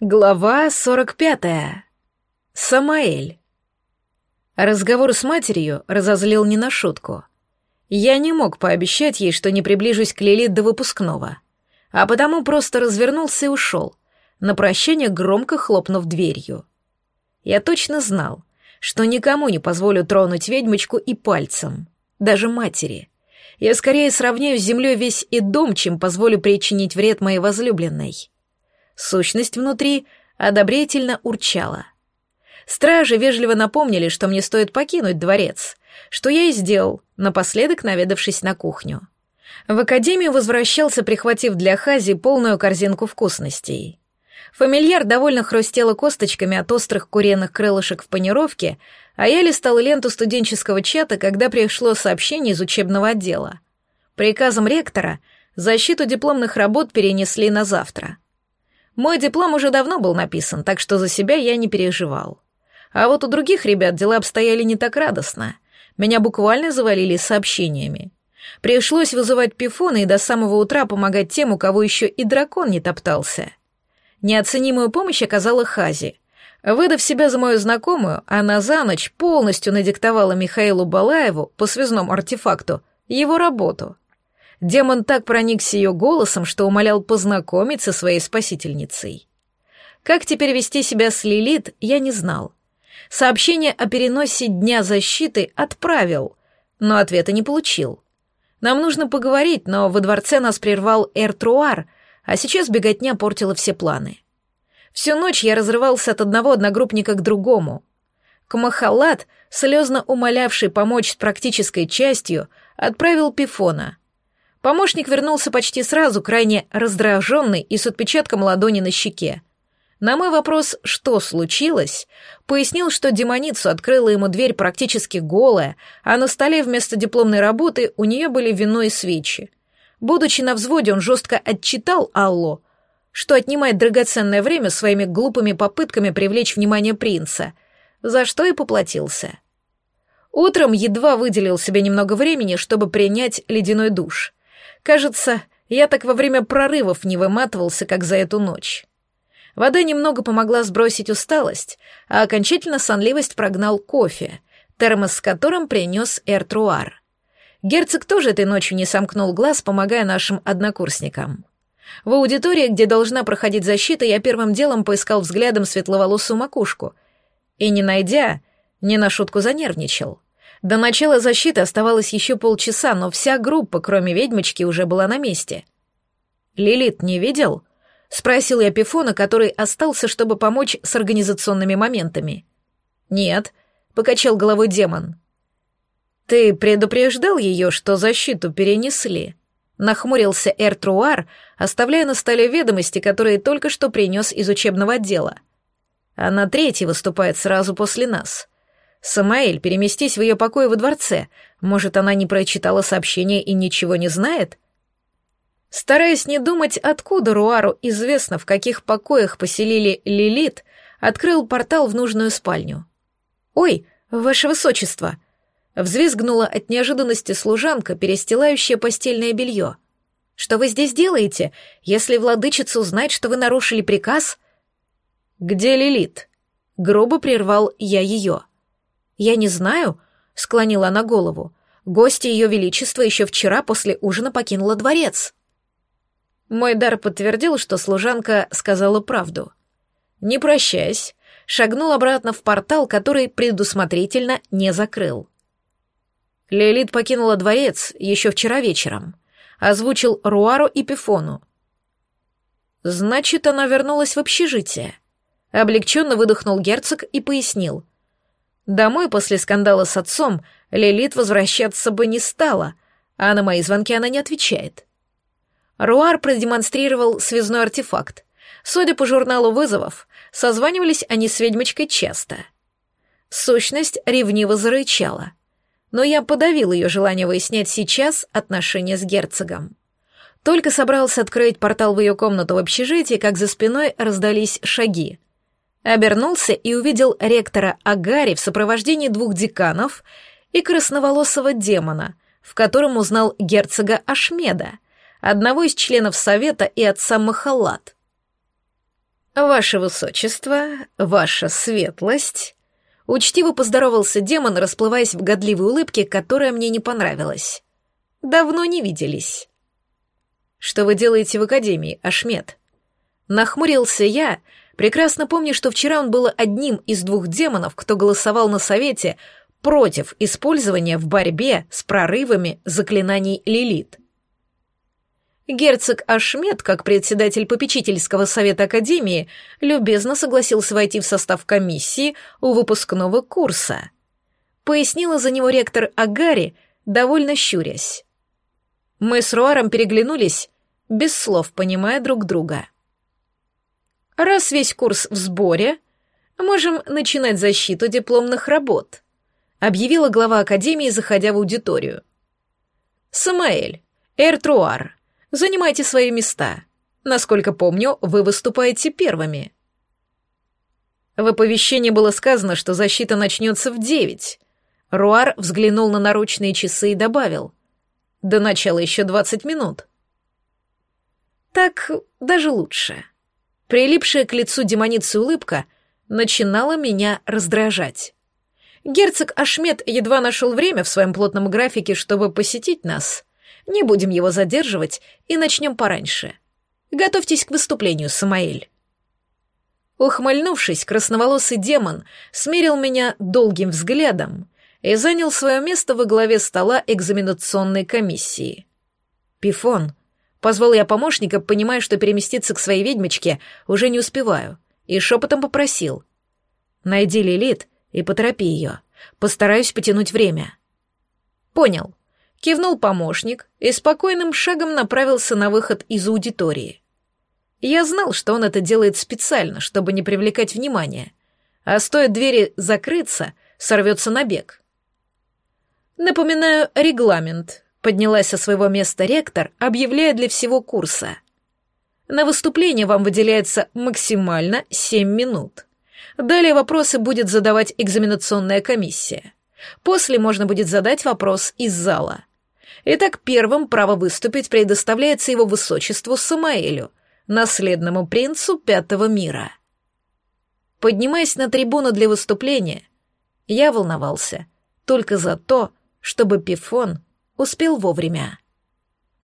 Глава 45. Самаэль. Разговор с матерью разозлил не на шутку. Я не мог пообещать ей, что не приближусь к Лилит до выпускного, а потому просто развернулся и ушел, на прощание громко хлопнув дверью. Я точно знал, что никому не позволю тронуть ведьмочку и пальцем, даже матери. Я скорее сравняю с землей весь и дом, чем позволю причинить вред моей возлюбленной. Сущность внутри одобрительно урчала. Стражи вежливо напомнили, что мне стоит покинуть дворец, что я и сделал, напоследок наведавшись на кухню. В академию возвращался, прихватив для Хази полную корзинку вкусностей. Фамильяр довольно хрустела косточками от острых куриных крылышек в панировке, а я листал ленту студенческого чата, когда пришло сообщение из учебного отдела. Приказом ректора защиту дипломных работ перенесли на завтра. Мой диплом уже давно был написан, так что за себя я не переживал. А вот у других ребят дела обстояли не так радостно. Меня буквально завалили сообщениями. Пришлось вызывать пифона и до самого утра помогать тем, у кого еще и дракон не топтался. Неоценимую помощь оказала Хази. Выдав себя за мою знакомую, она за ночь полностью надиктовала Михаилу Балаеву по связному артефакту его работу — Демон так проникся ее голосом, что умолял познакомиться со своей спасительницей. Как теперь вести себя с Лилит, я не знал. Сообщение о переносе Дня защиты отправил, но ответа не получил. Нам нужно поговорить, но во дворце нас прервал Эртруар, а сейчас беготня портила все планы. Всю ночь я разрывался от одного одногруппника к другому. Кмахалат, слезно умолявший помочь с практической частью, отправил Пифона — Помощник вернулся почти сразу, крайне раздраженный и с отпечатком ладони на щеке. На мой вопрос «что случилось?» пояснил, что демоницу открыла ему дверь практически голая, а на столе вместо дипломной работы у нее были вино и свечи. Будучи на взводе, он жестко отчитал Алло, что отнимает драгоценное время своими глупыми попытками привлечь внимание принца, за что и поплатился. Утром едва выделил себе немного времени, чтобы принять ледяной душ. Кажется, я так во время прорывов не выматывался, как за эту ночь. Вода немного помогла сбросить усталость, а окончательно сонливость прогнал кофе, термос с которым принес Эртруар. Герцог тоже этой ночью не сомкнул глаз, помогая нашим однокурсникам. В аудитории, где должна проходить защита, я первым делом поискал взглядом светловолосую макушку. И, не найдя, не на шутку занервничал. До начала защиты оставалось еще полчаса, но вся группа, кроме ведьмочки, уже была на месте. «Лилит не видел?» — спросил я Пифона, который остался, чтобы помочь с организационными моментами. «Нет», — покачал головой демон. «Ты предупреждал ее, что защиту перенесли?» Нахмурился Эртруар, оставляя на столе ведомости, которые только что принес из учебного отдела. Она третья выступает сразу после нас. «Самаэль, переместись в ее покой во дворце. Может, она не прочитала сообщение и ничего не знает?» Стараясь не думать, откуда Руару известно, в каких покоях поселили Лилит, открыл портал в нужную спальню. «Ой, ваше высочество!» Взвизгнула от неожиданности служанка, перестилающая постельное белье. «Что вы здесь делаете? Если владычица узнает, что вы нарушили приказ...» «Где Лилит?» Грубо прервал я ее. «Я не знаю», — склонила она голову. «Гостья Ее Величества еще вчера после ужина покинула дворец». Мой дар подтвердил, что служанка сказала правду. Не прощаясь, шагнул обратно в портал, который предусмотрительно не закрыл. Лилит покинула дворец еще вчера вечером. Озвучил Руару и Пифону. Значит, она вернулась в общежитие. Облегченно выдохнул герцог и пояснил — Домой после скандала с отцом Лилит возвращаться бы не стала, а на мои звонки она не отвечает. Руар продемонстрировал связной артефакт. Судя по журналу вызовов, созванивались они с ведьмочкой часто. Сущность ревниво зарычала, но я подавил ее желание выяснять сейчас отношения с герцогом. Только собрался открыть портал в ее комнату в общежитии, как за спиной раздались шаги. Обернулся и увидел ректора Агари в сопровождении двух деканов и красноволосого демона, в котором узнал герцога Ашмеда, одного из членов совета и отца Махалат. «Ваше высочество, ваша светлость...» Учтиво поздоровался демон, расплываясь в годливой улыбке, которая мне не понравилась. «Давно не виделись». «Что вы делаете в академии, Ашмет?» Нахмурился я, прекрасно помня, что вчера он был одним из двух демонов, кто голосовал на совете против использования в борьбе с прорывами заклинаний Лилит. Герцог Ашмет, как председатель попечительского совета Академии, любезно согласился войти в состав комиссии у выпускного курса. Пояснила за него ректор Агари, довольно щурясь. Мы с Руаром переглянулись, без слов понимая друг друга. Раз весь курс в сборе, можем начинать защиту дипломных работ, объявила глава Академии, заходя в аудиторию. Самаэль, Эртруар, Занимайте свои места. Насколько помню, вы выступаете первыми. В оповещении было сказано, что защита начнется в девять. Руар взглянул на наручные часы и добавил. До начала еще двадцать минут. Так даже лучше. Прилипшая к лицу демоницы улыбка начинала меня раздражать. Герцог Ашмет едва нашел время в своем плотном графике, чтобы посетить нас. Не будем его задерживать и начнем пораньше. Готовьтесь к выступлению, Самаэль. Ухмыльнувшись, красноволосый демон смерил меня долгим взглядом и занял свое место во главе стола экзаменационной комиссии. «Пифон», — позвал я помощника, понимая, что переместиться к своей ведьмочке уже не успеваю, и шепотом попросил. «Найди Лилит и поторопи ее. Постараюсь потянуть время». «Понял», Кивнул помощник и спокойным шагом направился на выход из аудитории. Я знал, что он это делает специально, чтобы не привлекать внимания, а стоит двери закрыться, сорвется на бег. Напоминаю регламент, поднялась со своего места ректор, объявляя для всего курса. На выступление вам выделяется максимально 7 минут. Далее вопросы будет задавать экзаменационная комиссия. После можно будет задать вопрос из зала. Итак, первым право выступить предоставляется его высочеству Самаэлю, наследному принцу Пятого мира. Поднимаясь на трибуну для выступления, я волновался только за то, чтобы Пифон успел вовремя.